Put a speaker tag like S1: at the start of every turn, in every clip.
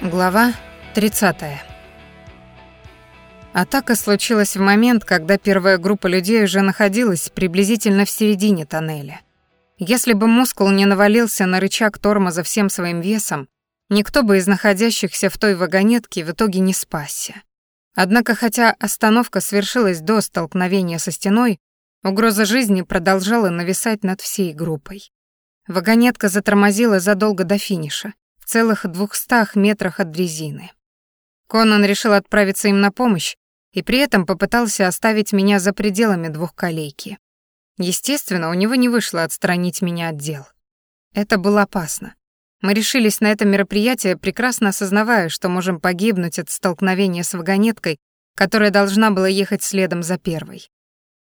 S1: Глава 30. Атака случилась в момент, когда первая группа людей уже находилась приблизительно в середине тоннеля. Если бы мускул не навалился на рычаг тормоза всем своим весом, никто бы из находящихся в той вагонетке в итоге не спасся. Однако, хотя остановка свершилась до столкновения со стеной, угроза жизни продолжала нависать над всей группой. Вагонетка затормозила задолго до финиша, целых двухстах метрах от дрезины. Конан решил отправиться им на помощь и при этом попытался оставить меня за пределами двухколейки. Естественно, у него не вышло отстранить меня от дел. Это было опасно. Мы решились на это мероприятие, прекрасно осознавая, что можем погибнуть от столкновения с вагонеткой, которая должна была ехать следом за первой.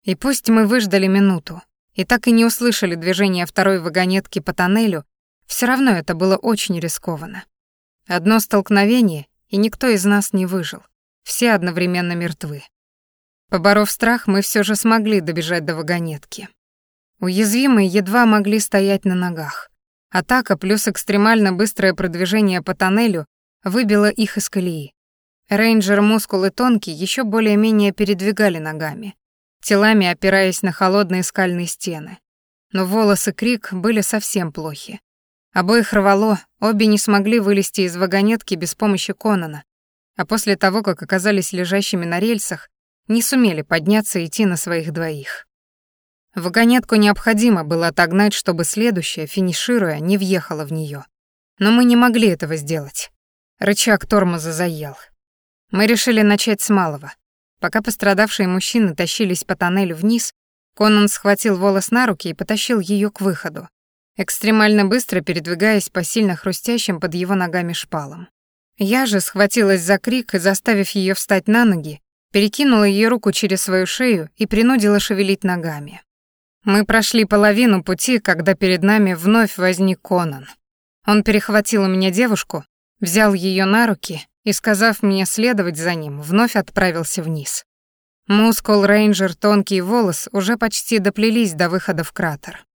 S1: И пусть мы выждали минуту и так и не услышали движения второй вагонетки по тоннелю, все равно это было очень рискованно. Одно столкновение, и никто из нас не выжил. Все одновременно мертвы. Поборов страх, мы все же смогли добежать до вагонетки. Уязвимые едва могли стоять на ногах. Атака плюс экстремально быстрое продвижение по тоннелю выбило их из колеи. Рейнджер мускулы тонкие еще более-менее передвигали ногами, телами опираясь на холодные скальные стены. Но волосы Крик были совсем плохи. Обоих рвало, обе не смогли вылезти из вагонетки без помощи Конана, а после того, как оказались лежащими на рельсах, не сумели подняться и идти на своих двоих. Вагонетку необходимо было отогнать, чтобы следующая, финишируя, не въехала в нее. Но мы не могли этого сделать. Рычаг тормоза заел. Мы решили начать с малого. Пока пострадавшие мужчины тащились по тоннелю вниз, Конан схватил волос на руки и потащил ее к выходу, экстремально быстро передвигаясь по сильно хрустящим под его ногами шпалам. Я же схватилась за крик и, заставив ее встать на ноги, перекинула ее руку через свою шею и принудила шевелить ногами. Мы прошли половину пути, когда перед нами вновь возник Конан. Он перехватил у меня девушку, взял ее на руки и, сказав мне следовать за ним, вновь отправился вниз. Мускул Рейнджер Тонкий Волос уже почти доплелись до выхода в кратер.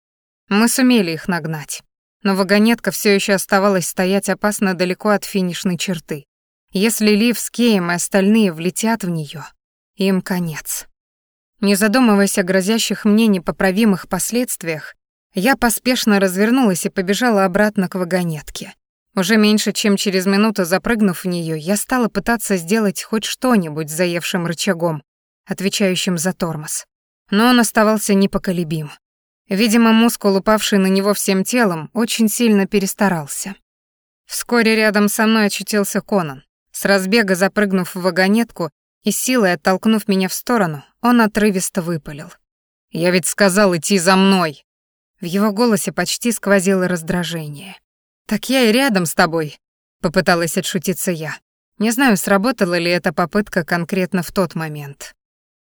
S1: Мы сумели их нагнать. Но вагонетка все еще оставалась стоять опасно далеко от финишной черты. Если Лив с Кеем и остальные влетят в нее, им конец. Не задумываясь о грозящих мне непоправимых последствиях, я поспешно развернулась и побежала обратно к вагонетке. Уже меньше чем через минуту запрыгнув в нее, я стала пытаться сделать хоть что-нибудь заевшим рычагом, отвечающим за тормоз. Но он оставался непоколебим. Видимо, мускул, упавший на него всем телом, очень сильно перестарался. Вскоре рядом со мной очутился Конан. С разбега запрыгнув в вагонетку и силой оттолкнув меня в сторону, он отрывисто выпалил. «Я ведь сказал идти за мной!» В его голосе почти сквозило раздражение. «Так я и рядом с тобой», — попыталась отшутиться я. Не знаю, сработала ли эта попытка конкретно в тот момент.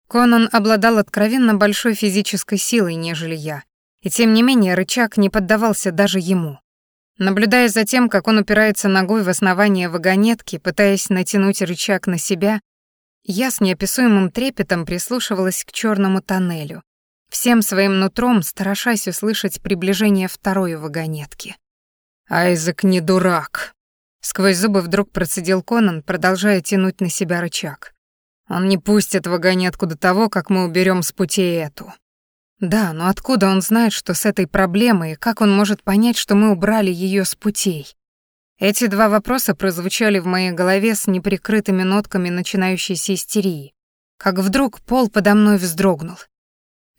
S1: Конан обладал откровенно большой физической силой, нежели я, и тем не менее рычаг не поддавался даже ему. Наблюдая за тем, как он упирается ногой в основание вагонетки, пытаясь натянуть рычаг на себя, я с неописуемым трепетом прислушивалась к черному тоннелю, всем своим нутром стараясь услышать приближение второй вагонетки. «Айзек не дурак», — сквозь зубы вдруг процедил Конан, продолжая тянуть на себя рычаг. «Он не пустит вагонетку до того, как мы уберем с пути эту». Да, но откуда он знает, что с этой проблемой, и как он может понять, что мы убрали ее с путей? Эти два вопроса прозвучали в моей голове с неприкрытыми нотками начинающейся истерии. Как вдруг пол подо мной вздрогнул.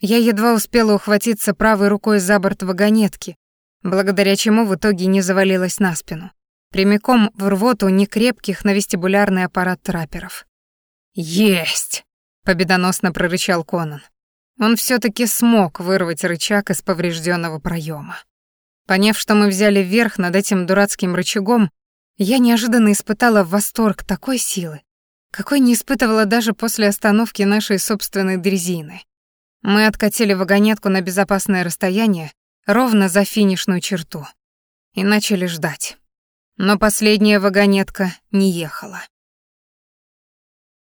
S1: Я едва успела ухватиться правой рукой за борт вагонетки, благодаря чему в итоге не завалилась на спину. Прямиком в рвоту некрепких на вестибулярный аппарат трапперов. «Есть!» — победоносно прорычал Конан. Он все таки смог вырвать рычаг из поврежденного проема. Поняв, что мы взяли верх над этим дурацким рычагом, я неожиданно испытала восторг такой силы, какой не испытывала даже после остановки нашей собственной дрезины. Мы откатили вагонетку на безопасное расстояние, ровно за финишную черту, и начали ждать. Но последняя вагонетка не ехала.